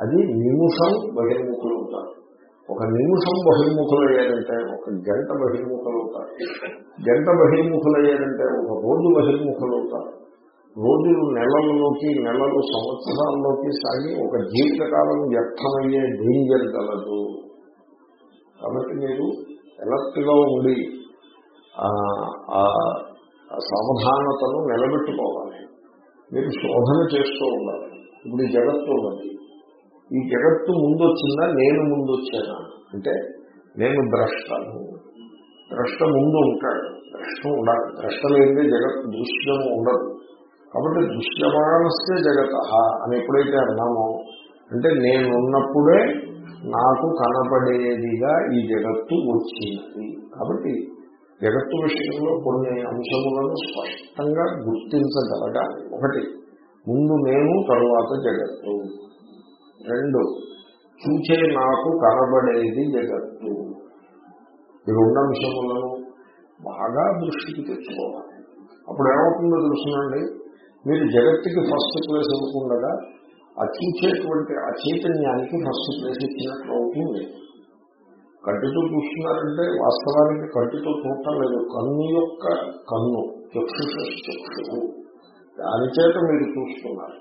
Speaker 1: అది నిమిషం బహిర్ముఖులు అవుతారు ఒక నిమిషం బహిర్ముఖులయ్యారంటే ఒక గంట బహిర్ముఖులు అవుతారు గంట బహిర్ముఖులయ్యారంటే ఒక రోజు బహిర్ముఖులు అవుతారు రోజులు నెలల్లోకి నెలలు సంవత్సరాల్లోకి సాగి ఒక జీవితకాలం వ్యర్థమయ్యే డేంజర్ కలదు. కాబట్టి మీరు alert గా ఉండి ఆ సావధానతను నిలబెట్టుకోవాలి. మీరు శోధన చేస్తూ ఉండాలి. ఇప్పుడు ఈ జగత్తు ఉన్నది. ఈ జగత్తు ముందు వచ్చిందా నేను ముందు వచ్చానా అంటే నేను ద్రష్టను ద్రష్ట ముందు ఉంటాడు. ద్రష్ట ఉండాలి. ద్రష్ట లేనిదే జగత్ దృశ్యము ఉండదు. కాబట్టి దృశ్యమానస్తే జగత అని ఎప్పుడైతే అన్నామో అంటే నేనున్నప్పుడే నాకు కనబడేదిగా ఈ జగత్తు వచ్చింది. కాబట్టి జగత్తు విషయంలో కొన్ని అంశములను స్పష్టంగా గుర్తించగలగాలి. ఒకటి ముందు నేను తరువాత జగత్తు. రెండు చూచే నాకు కనబడేది జగత్తు. ఈ రెండు అంశములను బాగా దృష్టికి తెచ్చుకోవాలి. అప్పుడు ఏమవుతుందో తెలుసునండి? మీరు జగత్తుకి ఫస్ట్ ప్లేస్ ఇవ్వకుండా ఆ అచైతన్యానికి ఫస్ట్ ప్లేస్ ఇచ్చినట్లు అవుతుంది. కంటితో చూస్తున్నారంటే వాస్తవానికి కంటితో చూడటం లేదు. కన్ను యొక్క కన్ను చక్షు చక్షు దాని చేత మీరు చూస్తున్నారు.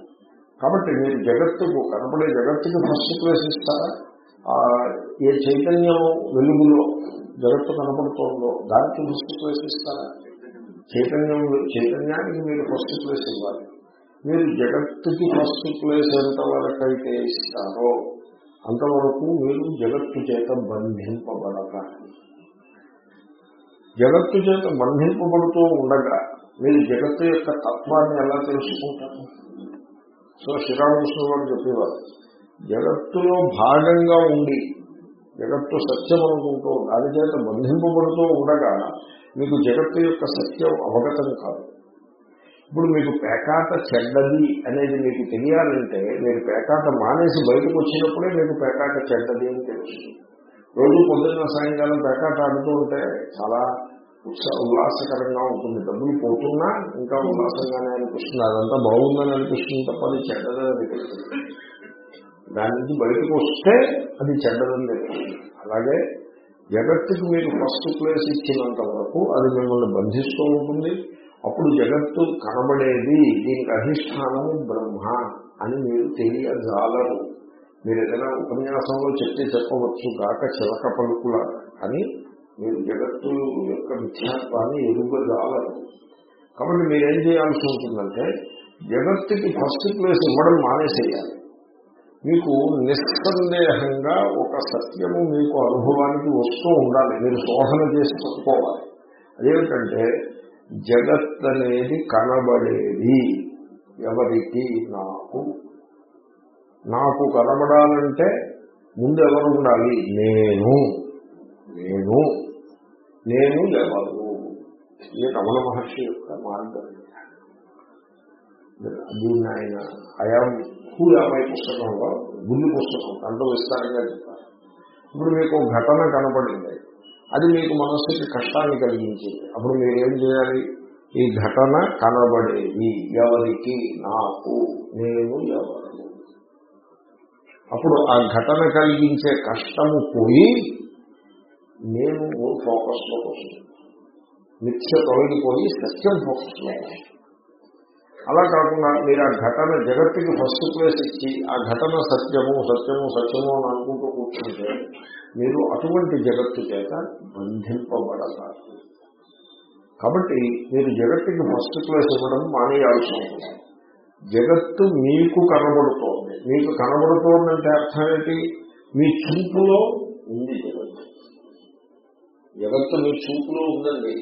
Speaker 1: కాబట్టి మీరు జగత్తుకు కనపడే జగత్తుకి ఫస్ట్ ప్లేస్ ఇస్తారా? ఏ చైతన్యం వెలుగులో జగత్తు కనపడుతోందో దానికి ఫస్ట్ ప్లేస్ ఇస్తారా? చైతన్యం చైతన్యానికి మీరు ఫస్ట్ ప్లేస్ ఇవ్వాలి. మీరు జగత్తుకి ఫస్ట్ ప్లేస్ ఎంతవరకైతే అయితే ఇస్తారో అంతవరకు మీరు జగత్తు చేత బంధింపబడతారు జగత్తు చేత బంధింపబడుతూ ఉండగా మీరు జగత్తు యొక్క తత్వాన్ని ఎలా తెలుసుకుంటారు? సో శ్రీరామకృష్ణ వారు చెప్పేవారు జగత్తులో భాగంగా ఉండి జగత్తు సత్యం అనుకుంటూ దాని చేత బంధింపబడుతూ ఉండగా మీకు జగత్తు యొక్క సత్యం అవగతం కాదు. ఇప్పుడు మీకు పేకాట చెడ్డది అనేది మీకు తెలియాలంటే మీరు పేకాట మానేసి బయటకు వచ్చినప్పుడే మీకు పేకాట చెడ్డది అని తెలుస్తుంది. రోజు పొద్దున్న సాయంకాలం పేకాట ఆడుతూ ఉంటే చాలా ఉత్సాహ ఉల్లాసకరంగా ఉంటుంది. డబ్బులు పోతున్నా ఇంకా ఉల్లాసంగానే అనిపిస్తుంది. అదంతా బాగుందని అనిపిస్తుంది తప్ప అది చెడ్డదని అనిపిస్తుంది దాని నుంచి బయటకు వస్తే అది చెడ్డదని తెలుస్తుంది. అలాగే జగత్తుకి మీరు ఫస్ట్ ప్లేస్ ఇచ్చినంత వరకు అది మిమ్మల్ని బంధిస్తూ ఉంటుంది. అప్పుడు జగత్తు కనబడేది దీనికి అధిష్టానము బ్రహ్మ అని మీరు తెలియజాలరు. మీరు ఏదైనా ఉపన్యాసంలో చెప్తే చెప్పవచ్చు కాక చిలక పలుకుల అని మీరు జగత్తు యొక్క మిథ్యాత్వాన్ని ఎరుగజాలరు. కాబట్టి మీరేం చేయాల్సి ఉంటుందంటే జగత్తుకి ఫస్ట్ ప్లేస్ ఇవ్వడం మానేసేయాలి. మీకు నిస్సందేహంగా ఒక సత్యము మీకు అనుభవానికి వస్తూ ఉండాలి. మీరు శోధన చేసి పట్టుకోవాలి అదేమిటంటే జగత్ అనేది కనబడేది ఎవరికి? నాకు. నాకు కనబడాలంటే ముందు ఎవరు ఉండాలి నేను. నేను. నేను ఎవరు? ఇది రమణ మహర్షి యొక్క మార్గం దీన్ని ఆయన ఐఆమ్ హూ అమ్మాయి పుస్తకంలో గుండు పుస్తకం దాంట్లో విస్తారంగా చెప్తారు. ఇప్పుడు మీకు ఘటన కనపడింది. అది మీకు మనస్సుకి కష్టాన్ని కలిగించింది. అప్పుడు మీరు ఏం చేయాలి? ఈ ఘటన కనబడేది ఎవరికి? నాకు. నేను ఎవరు అప్పుడు ఆ ఘటన కలిగించే కష్టము పోయి నేను ఫోకస్లోకి వస్తుంది నిత్య తొలగిపోయి సత్యం ఫోకస్లో వస్తుంది అలా కాకుండా మీరు ఆ ఘటన జగత్తుకి ఫస్ట్ ప్లేస్ ఇచ్చి ఆ ఘటన సత్యము సత్యము సత్యము అని అనుకుంటూ కూర్చుంటే మీరు అటువంటి జగత్తు చేత బంధింపబడతారు. కాబట్టి మీరు జగత్తుకి ఫస్ట్ ప్లేస్ ఇవ్వడం మానేయాల్సి ఉంటుంది. జగత్తు మీకు కనబడుతోంది. మీకు కనబడుతోందంటే అర్థం ఏంటి? మీ చూపులో ఉంది జగత్తు. జగత్తు మీ చూపులో ఉందండి.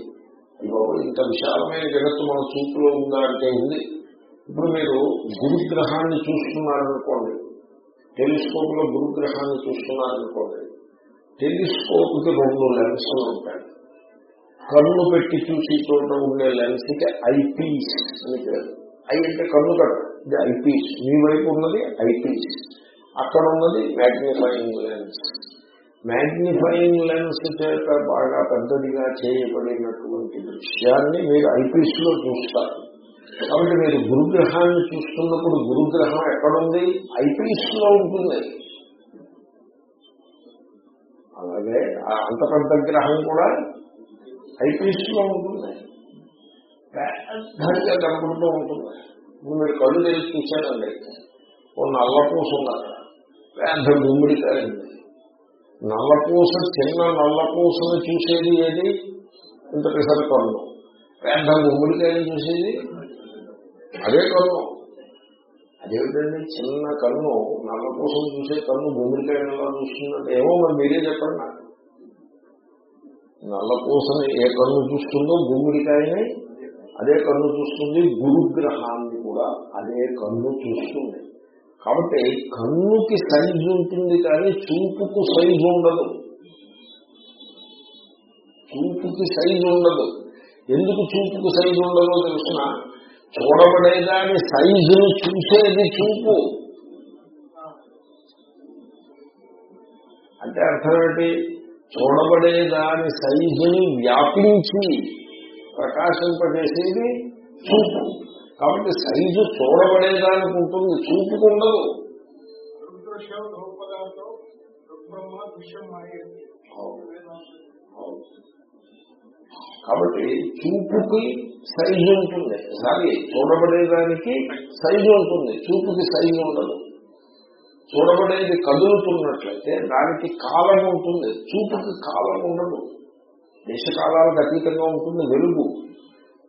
Speaker 1: బాబు ఇంత విశాలమైన జగత్తు మన చూపులో ఉందా అంటే ఉంది. ఇప్పుడు మీరు గురుగ్రహాన్ని చూస్తున్నారనుకోండి. టెలిస్కోప్లో గురుగ్రహాన్ని చూస్తున్నారనుకోండి. టెలిస్కోప్కి రెండు లెన్సులు ఉంటాయి. కన్ను పెట్టి చూసి చోట ఉండే లెన్స్కి ఐపీస్ అని పేరు. ఐ అంటే కన్ను కదా ఇది ఐపీస్. మీ వైపు ఉన్నది ఐపీస్. అక్కడ ఉన్నది మ్యాగ్నిఫైయింగ్ లెన్స్ మ్యాగ్నిఫైయింగ్ లెన్స్ చేత బాగా పెద్దదిగా చేయబడినటువంటి దృశ్యాన్ని మీరు ఐపీస్లో చూస్తారు. కాబట్టి మీరు గురుగ్రహాన్ని చూస్తున్నప్పుడు గురుగ్రహం ఎక్కడుంది? ఐపీస్లో ఉంటుంది. అలాగే ఆ అంత పెద్ద గ్రహం కూడా ఐపీస్లో ఉంటుంది. పెద్దగా కనపడుతూ ఉంటుంది. ఇప్పుడు మీరు కళ్ళు తెలిసి చూశారండి. ఓ నల్లపూస ఉన్నారు పెద్ద గుమ్మిడికాయ ఉంది. నల్లపూస చిన్న నల్లపూసను చూసేది ఏది? ఇంత పెసర కన్ను. పెద్ద గుమ్మిడికాయని చూసేది? అదే కన్ను. అదేమిటండి? చిన్న కన్ను. నల్లపూసను చూసే కన్ను గుమ్మడికాయలు ఎలా చూస్తుందంటే ఏమో మరి మీరే చెప్పండి నాకు. నల్లపూసని ఏ కన్ను చూస్తుందో గుమ్మడికాయని అదే కన్ను చూస్తుంది గురుగ్రహాన్ని కూడా అదే కన్ను చూస్తుంది. కాబట్టి కన్నుకి సైజు ఉంటుంది కానీ చూపుకు సైజు ఉండదు. చూపుకి సైజు ఉండదు. ఎందుకు చూపుకు సైజు ఉండదో తెలిసిన? చూడబడేదాని సైజును చూసేది చూపు. అంటే అర్థం ఏంటి? చూడబడేదాని సైజుని వ్యాపించి ప్రకాశింపజేసేది చూపు. కాబట్టి సైజు చూడబడేదానికి ఉంటుంది చూపుకు ఉండదు.
Speaker 3: రుద్రశవ ధూపదాతో రుద్రమ్మ దృశ్యం మాయేది
Speaker 1: కాబట్టి చూపుకి సైజు ఉంటుంది. సారీ చూడబడేదానికి సైజు ఉంటుంది చూపుకి సైజు ఉండదు. చూడబడేది కదులుతున్నట్లయితే దానికి కాలం ఉంటుంది చూపుకి కాలం ఉండదు. దేశకాలాలకు అతీతంగా ఉంటుంది వెలుగు.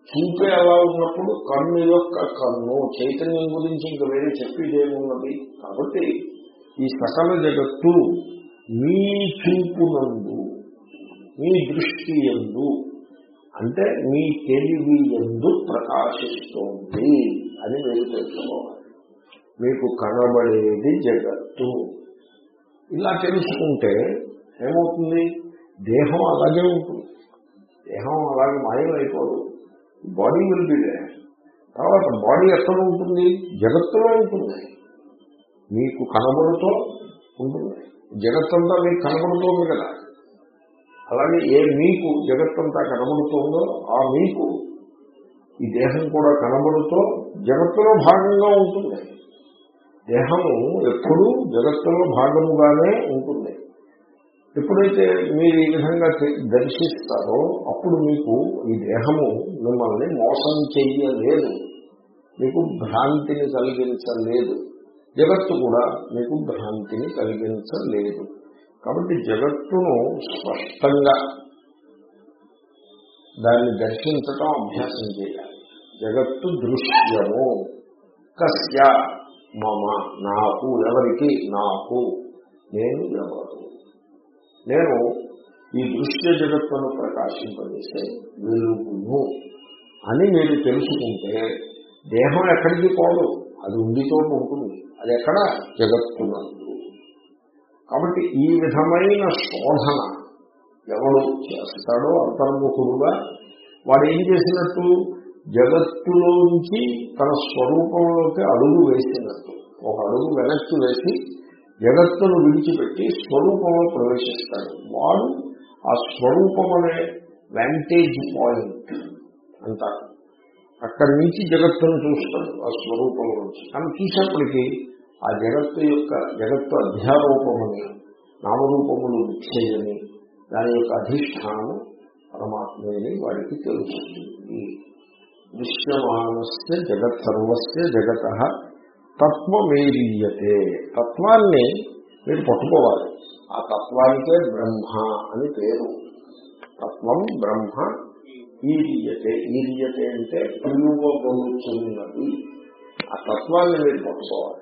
Speaker 1: చూపే అలా ఉన్నప్పుడు కన్ను యొక్క కన్ను చైతన్యం గురించి ఇంకా వేరే చెప్పేదేమున్నది కాబట్టి ఈ సకల జగత్తు మీ చూపునందు మీ దృష్టి ఎందు అంటే మీ తెలివి ఎందు ప్రకాశిస్తోంది అని మీరు తెలుసుకోవాలి. మీకు కనబడేది జగత్తు. ఇలా తెలుసుకుంటే ఏమవుతుంది? దేహం అలాగే ఉంటుంది. దేహం అలాగే మాయమైపోదు. బాడీ విల్ బి డే తర్వాత బాడీ ఎక్కడ ఉంటుంది? జగత్తులో ఉంటుంది. మీకు కనబడుతూ ఉంటుంది. జగత్తంతా మీకు కనబడుతోంది కదా. అలాగే ఏ మీకు జగత్తంతా కనబడుతోందో ఆ మీకు ఈ దేహం కూడా కనబడుతూ జగత్తులో భాగంగా ఉంటుంది. దేహము ఎప్పుడూ జగత్తులో భాగముగానే ఉంటుంది. ఎప్పుడైతే మీరు ఈ విధంగా దర్శిస్తారో అప్పుడు మీకు ఈ దేహము మిమ్మల్ని మోసం చెయ్యలేదు. మీకు భ్రాంతిని కలిగించలేదు. జగత్తు కూడా మీకు భ్రాంతిని కలిగించలేదు. కాబట్టి జగత్తును స్పష్టంగా దాన్ని దర్శించటం అభ్యాసం చేయాలి. జగత్తు దృశ్యము. కస్య మమ నాకు ఎవరికి నాకు నేను ఎవరు? నేను ఈ దృశ్య జగత్తును ప్రకాశింపజేసే వెలుగును అని మీరు తెలుసుకుంటే దేహం ఎక్కడికి పోదు. అది ఉండితో ఉంటుంది. అది ఎక్కడ? జగత్తునందు కాబట్టి ఈ విధమైన శోధన ఎవడు చేస్తాడో అంతర్ముఖుడుగా వాడు ఏం చేసినట్టు? జగత్తులోంచి తన స్వరూపంలోకి అడుగు వేసినట్టు. ఒక అడుగు వెనక్కి వేసి జగత్తును విడిచిపెట్టి స్వరూపంలో ప్రవేశిస్తాడు. వాడు ఆ స్వరూపం అనే వ్యాంటేజ్ పాయింట్ అంటారు. అక్కడి నుంచి జగత్తును చూస్తాడు ఆ స్వరూపం నుంచి. కానీ చూసేప్పటికీ ఆ జగత్తు యొక్క జగత్తు అధ్యారూపమని నామరూపములు నిశ్చయని దాని యొక్క అధిష్టానము పరమాత్మని వాడికి తెలుస్తుంది. దృశ్యమానస్య జగత్ సర్వస్య జగత తత్వమేరీయతే. తత్వాన్ని మీరు పట్టుకోవాలి. ఆ తత్వానికే బ్రహ్మ అని పేరు. తత్వం బ్రహ్మ ఈరియతే. ఈరియతే అంటే పిలువగొలుచున్నది ఆ తత్వాన్ని మీరు పట్టుకోవాలి.